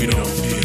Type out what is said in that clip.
we don't